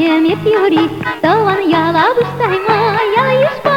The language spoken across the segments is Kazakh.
Ziemię piori, to on ja labusta i moja już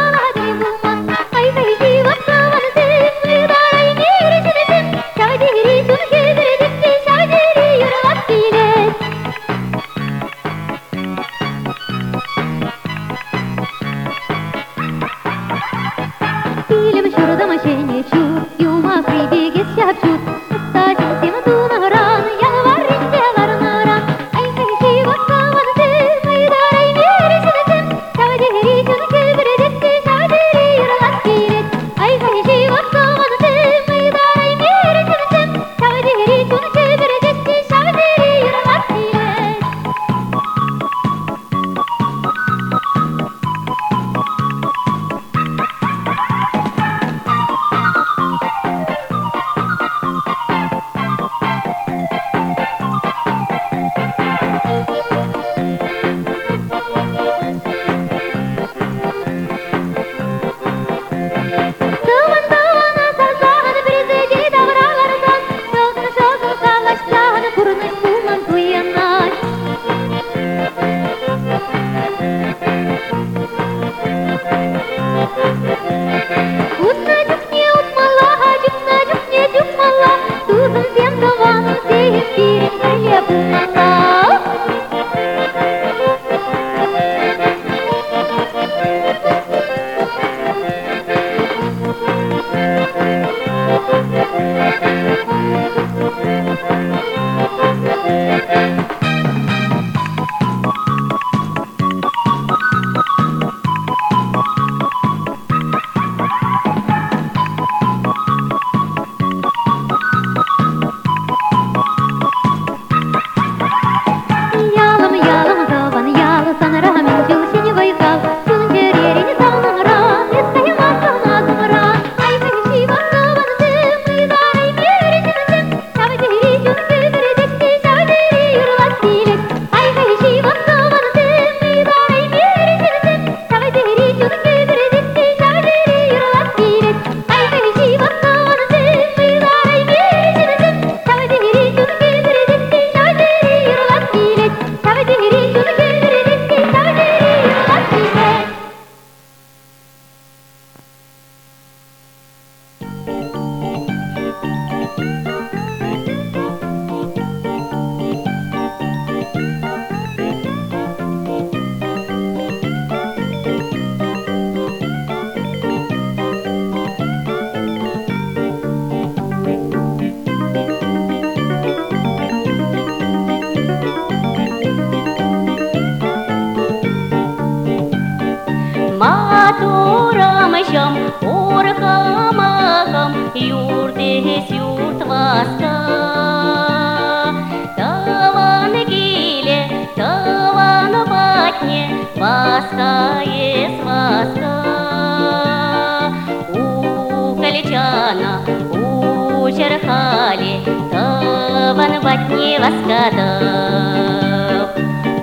черхали, товар батни воскадов.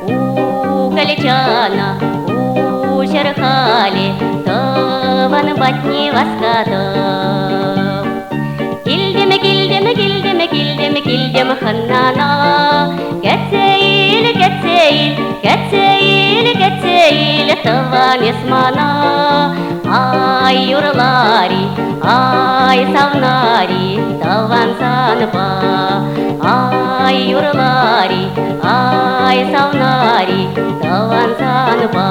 У каличана, у черхали, товар батни воскадов. Кильдеме, кильдеме, кильдеме, кильдеме, кильдеме ханнана, кәтсейіл, кәтсейіл, кәтсейіл, кәтсейіл, товар несмана. ай юрлари ай савнари талвансанпа ай юрлари ай савнари талвансанпа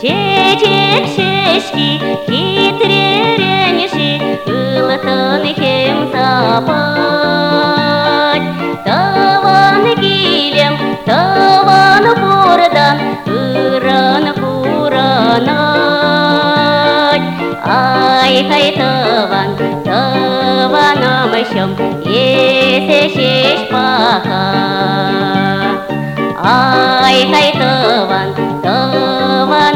Чечек шешки хитреренеші ылытын кем тапа Ai thay tơ van tơ van nam shom ye se shesh pa Ai thay tơ van tơ van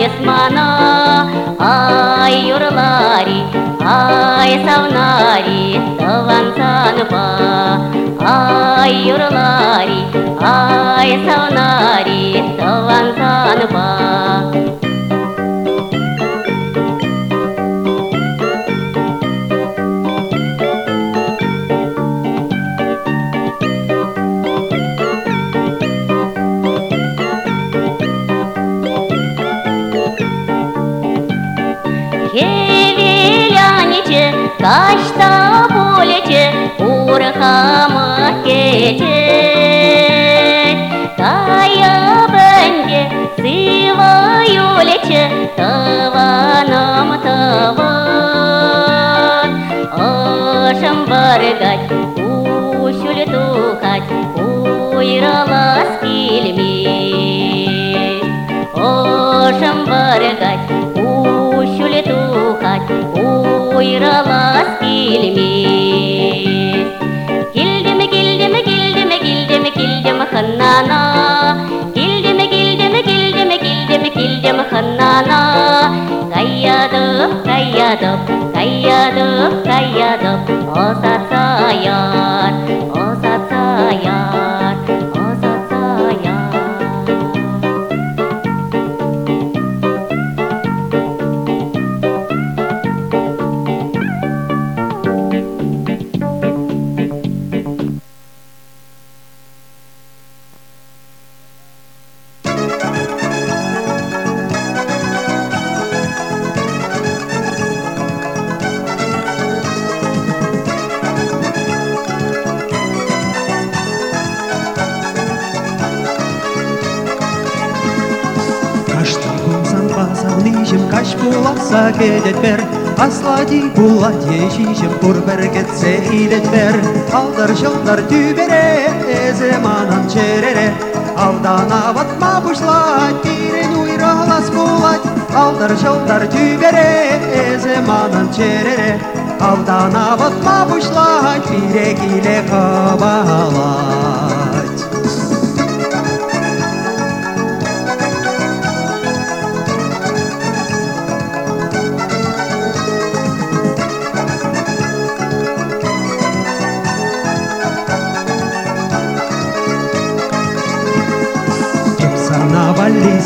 таван есмана Ай юрлари, ай савнари Таван санпа Ай юрлари, ай савнари Таван Ашам баргать, ушул тухать, уйралас килмей. Ошам баргать, ушул тухать, уйралас килмей. Килдеме, килдеме, килдеме, килдеме, килдеме ханнана. Килдеме, килдеме, килдеме, килдеме, килдеме ханнана. Каядып, каядып, каядып, 宿か宿お誘いよ бер Аслади булат ешижем курбер кетсе илет бер Алдар жылдар түбере эземанан черере Алдана ватма бушлать тирен уйралас Алдар жылдар түбере эземанан черере Алдана ватма бушлать бире киле кабалать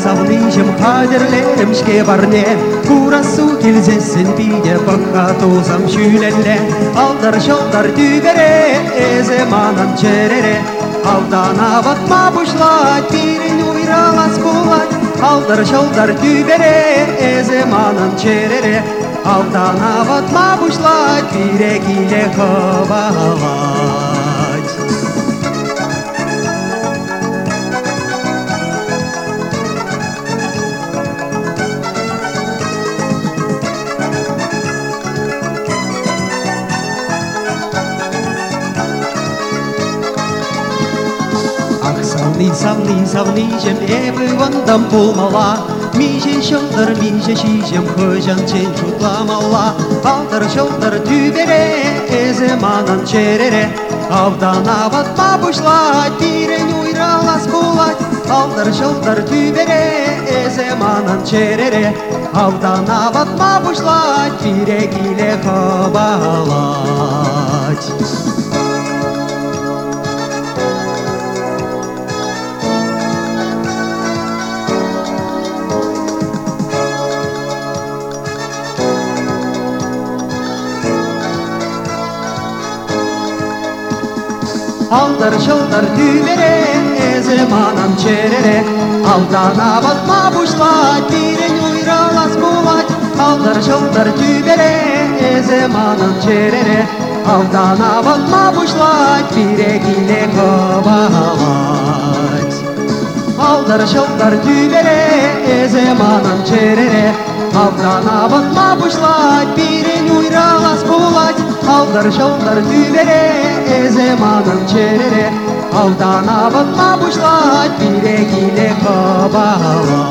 ساغليجم قادر لم شكي برني وراسو تلزسن بيدي بقاتو سمشولن لي Aldır şaldır dübere çerere. Aldana bakma boşlat Birin uyralas bulat Aldır şaldır dübere Ezemanam çerere. Aldana bakma boşlat Birek ile hava. Савни, савни, савнижем, эбі вандам болмала Миже шылдыр, миже шижем, хыжан чен шутламала Алдыр шылдыр түбере, эземанан черере Авдана батма бушлать, тирен уйралас булать Алдыр шылдыр түбере, эземанан черере Авдана батма бушлать, бире киле Aldır çaldır düğmere Zemanan çerere Aldana batma buşla Diren uyra las kuvat Aldır çaldır düğmere Zemanan çerere Aldana batma buşla Bire gile kovavat Aldır çaldır düğmere Zemanan çerere Aldana batma buşla Diren uyra las kuvat Havlar şavlar düğmere Ezemanım çerere. Avdana batma buşlaç Bire gile kabalaç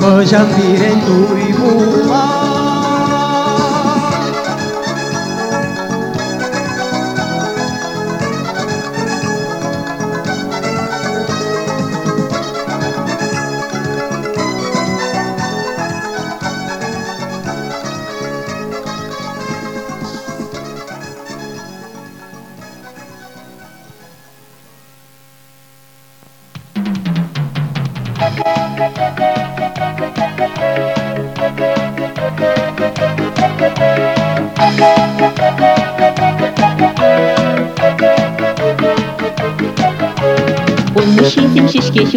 Kocan biren duymulaç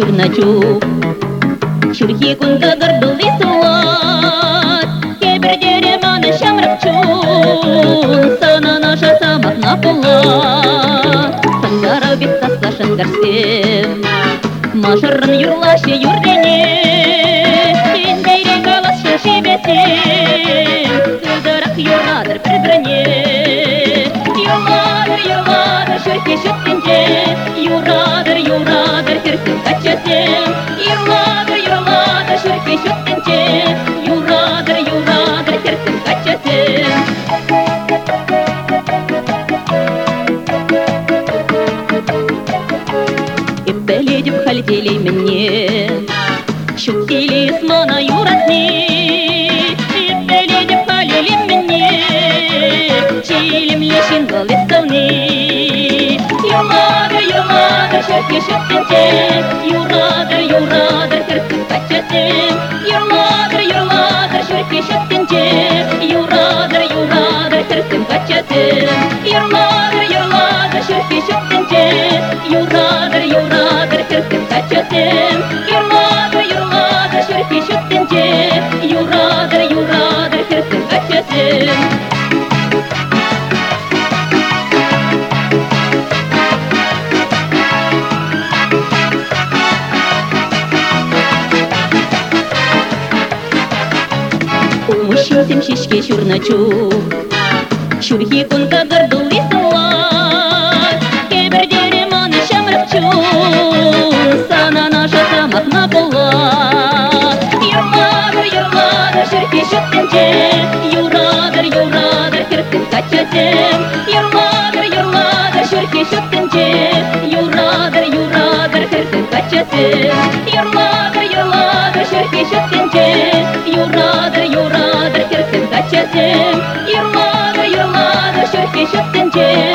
Умшинсем шишке шурначу Шурхи кунга гырдылы суат Кебірдері маны шамрапчу Сана наша самак на пулат Саңдарау бит таслашын гарсем Машырын юрлашы юрдене Сен бейрен калашы шебесем Сылдырақ юрадыр бір-біріне Юладыр, юладыр, шүрке шөткенде шөткенде Юрадыр, юрадыр, кірсін качасем Юладыр, юладыр, шөтке шөткенде Юрадыр, юрадыр, кірсін качасем Юладыр, юладыр, шөтке шөткенде Юрадыр, юрадыр, кірсін качасем Юладыр, юладыр, шөтке шөткенде Юрадыр, юрадыр, кірсін качасем шурначу Шурхи кунка гырдулы сылат Кебірдері маны шамрапчу Сана наша самак на пулат Юрладыр, юрладыр, шүрке шөткенде Юрадыр, юрадыр, кірсін качасем Юрладыр, юрладыр, шүрке шөткенде Юрадыр, юрадыр, кірсін качасем Юрладыр, юрладыр, шүрке шөткенде 见。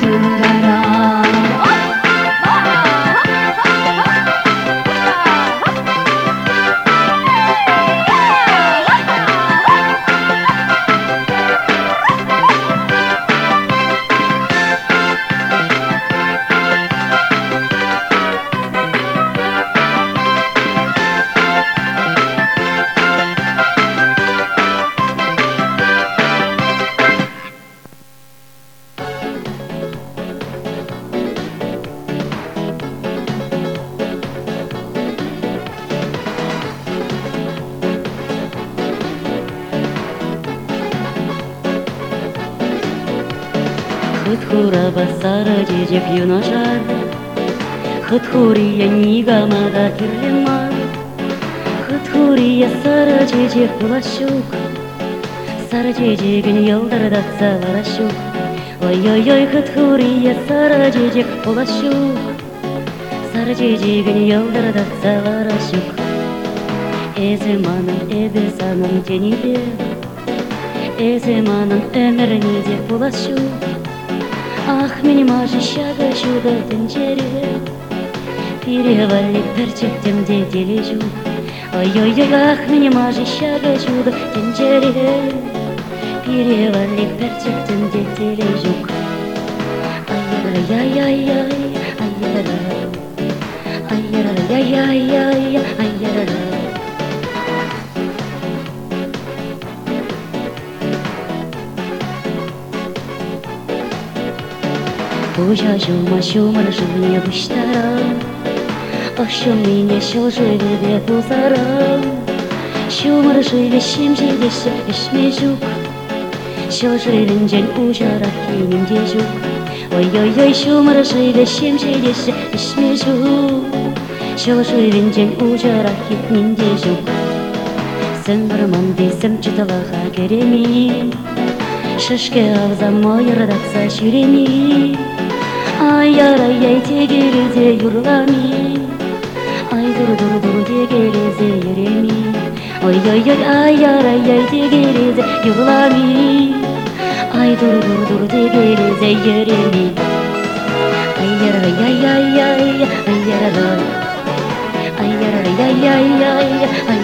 to Хытхураба сарajejep юношар Хытхурия нигамада кирлеман Хытхурия сарajejep булашук Сарajejегин елдарда саварашук Ой-ой-ой, хытхурия сарajejep булашук Сарajejегин елдарда саварашук Эземанын эбесанын тениде Эземанын өміріне булашук Ах, мені мажы шага шуга тенчере Перевали перчектем де Ой-ой-ой, ах, мені мажы шага шуга тенчере Перевали перчектем де дележу Ай-яй-яй-яй, ай-яй-яй. Ай-яй-яй-яй, Божа жума шумар жуя буштара Ашым мине шо жуйде бузара Шумар жуйде шим жиде ши ишме жук Шо жуйден жен ужара хинин де жук Ой-ой-ой шумар жуйде шим жиде ши ишме жук Шо жуйден жен ужара хинин де жук Сыңғырман десім Ayara yete gerize yorulami Ay dur dur dur diye yüremi Ay ay ay ayara yete gerize yorulami Ay dur dur dur diye yüremi Ay yara ay ay ay ay ay yara ay yara ay ay ay ay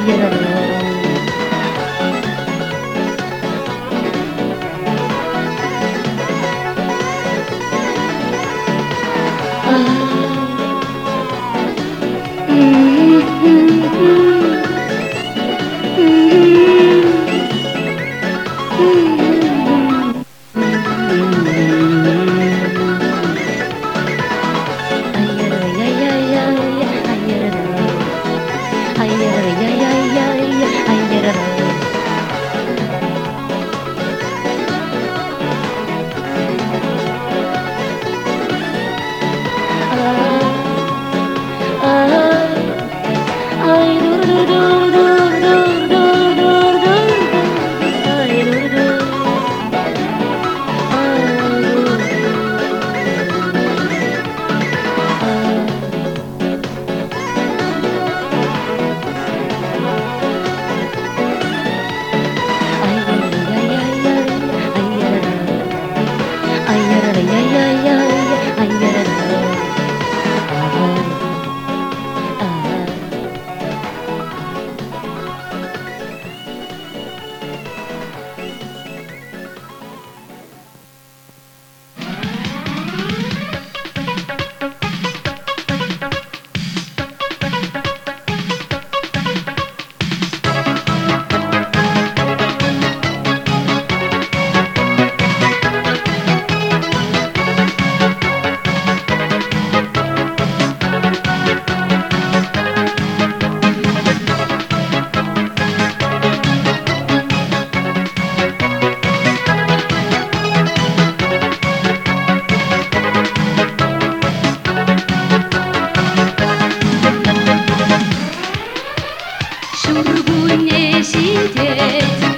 你心田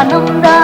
ఘనంగా